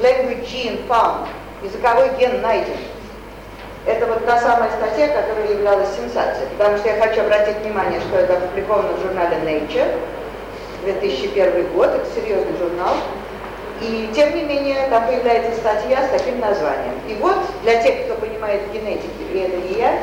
language gene found, языковой ген найден. Это вот та самая статья, которая являлась сенсацией, потому что я хочу обратить внимание, что это опубликовано в журнале Nature, 2001 год, это серьезный журнал, и тем не менее там появляется статья с таким названием. И вот для тех, кто понимает генетики, и это не я,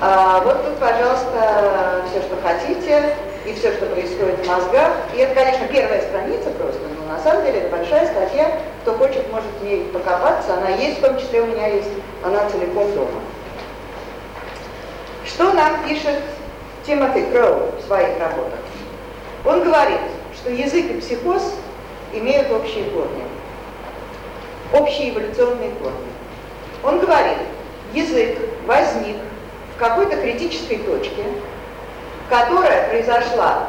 а, вот тут, пожалуйста, все, что хотите, и все, что происходит в мозгах. И это, конечно, первая страница просто, но на самом деле это большая статья. Кто хочет, может в ней покопаться. Она есть, в том числе у меня есть, она целиком дома. Что нам пишет Тимоти Кроу в своих работах? Он говорит, что язык и психоз имеют общие корни, общие эволюционные корни. Он говорит, язык возник в какой-то критической точке, которая произошла,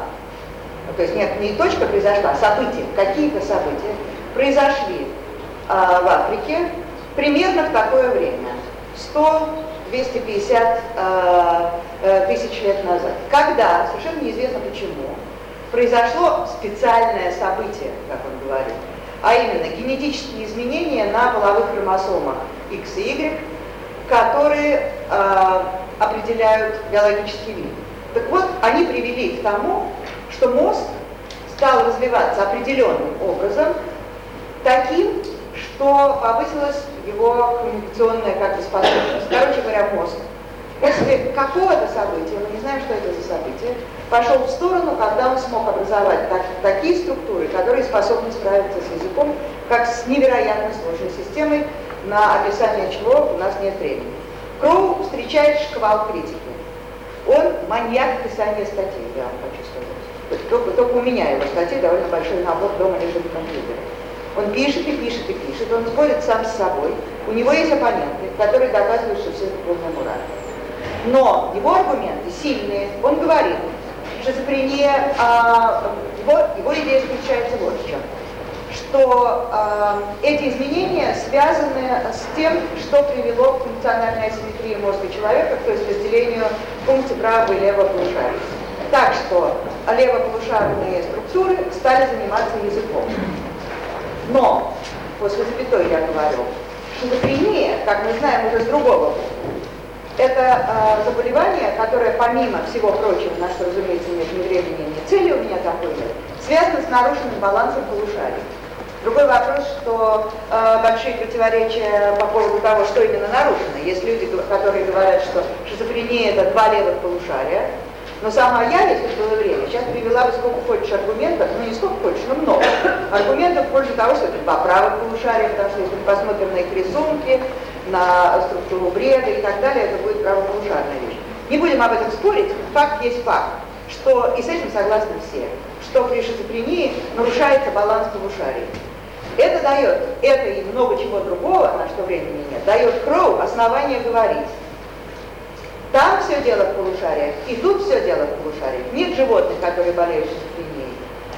то есть нет, не точка произошла, а события, какие-то события произошли а, в Африке примерно в такое время, 100-250 а, а, тысяч лет назад, когда, совершенно неизвестно почему, произошло специальное событие, как он говорит, а именно генетические изменения на половых хромосомах X и Y, которые э, определяют биологический вид. Так вот, они привели к тому, что мозг стал развиваться определенным образом, таким, что повысилась его коммуникационная как бы способность. Короче говоря, мозг после какого-то события, мы не знаем, что это за событие, пошел в сторону, когда он смог образовать так, такие структуры, которые способны справиться с языком, как с невероятно сложной системой, на описание чего у нас нет времени. Кроу встречает шквал критики. Он маньяк писания статей, я вам хочу сказать. Только, только у меня его статьи довольно большой набор дома лежит в компьютере. Он пишет и пишет и пишет, он спорит сам с собой. У него есть оппоненты, которые доказывают, что все это полная мура. Но его аргументы сильные. Он говорит, шизофрения, а, его, его идея заключается вот в чем что э, эти изменения связаны с тем, что привело к функциональной асимметрии мозга человека, то есть разделению функций правого и левого полушария. Так что левополушарные структуры стали заниматься языком. Но, после запятой я говорю, шизофрения, как мы знаем уже с другого это э, заболевание, которое помимо всего прочего, на что, разумеется, нет ни времени, ни цели у меня такой нет, связано с нарушенным балансом полушарий. Другой вопрос, что э, большие противоречия по поводу того, что именно нарушено. Есть люди, которые говорят, что шизофрения это два левых полушария, но сама я, если бы было время, сейчас привела бы сколько хочешь аргументов, ну не сколько хочешь, но много. Аргументов пользу того, что это два правых полушария, потому что если мы посмотрим на их рисунки, на структуру бреда и так далее, это будет правополушарная вещь. Не будем об этом спорить, факт есть факт, что, и с этим согласны все, что при шизофрении нарушается баланс полушарий. Это дает, это и много чего другого, на что времени нет, дает Кроу основание говорить. Там все дело в полушариях, и тут все дело в полушариях. Нет животных, которые болеют.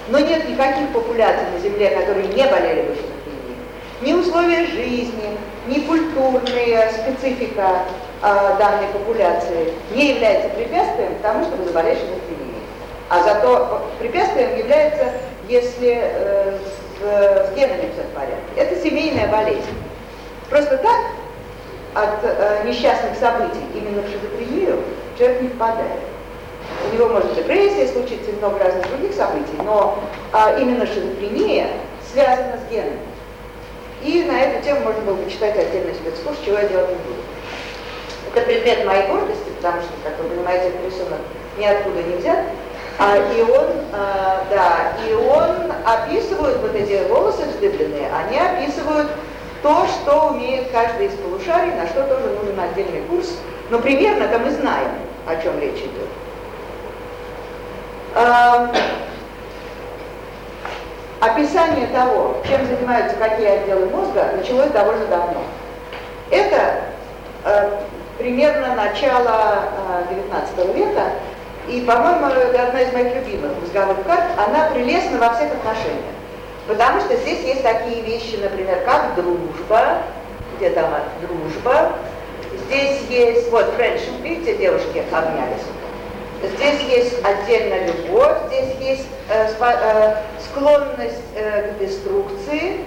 Но нет никаких популяций на Земле, которые не болели бы шизофренией. Ни условия жизни, ни культурная специфика э, данной популяции не является препятствием к тому, чтобы заболеть шизофренией. А зато препятствием является, если э, с, с генами все в порядке. Это семейная болезнь. Просто так от э, несчастных событий именно в шизофрению человек не впадает. У него может депрессия случиться и много разных других событий, но э, именно шизофрения связана с генами. И на эту тему можно было бы читать отдельный спецкурс, чего я делать не буду. Это предмет моей гордости, потому что, как вы понимаете, этот рисунок ниоткуда не взят. А, и он, а, да, и он описывает вот эти волосы вздыбленные, они описывают то, что умеет каждый из полушарий, на что тоже нужен отдельный курс. Но примерно-то мы знаем, о чем речь идет. А, описание того, чем занимаются какие отделы мозга, началось довольно давно. Это э, примерно начало э, 19 века, и, по-моему, это одна из моих любимых мозговых карт, она прелестна во всех отношениях. Потому что здесь есть такие вещи, например, как дружба, где там дружба, здесь есть, вот, friendship, видите, девушки обнялись. Здесь есть отдельно любовь, здесь есть э, э, склонность э, к деструкции,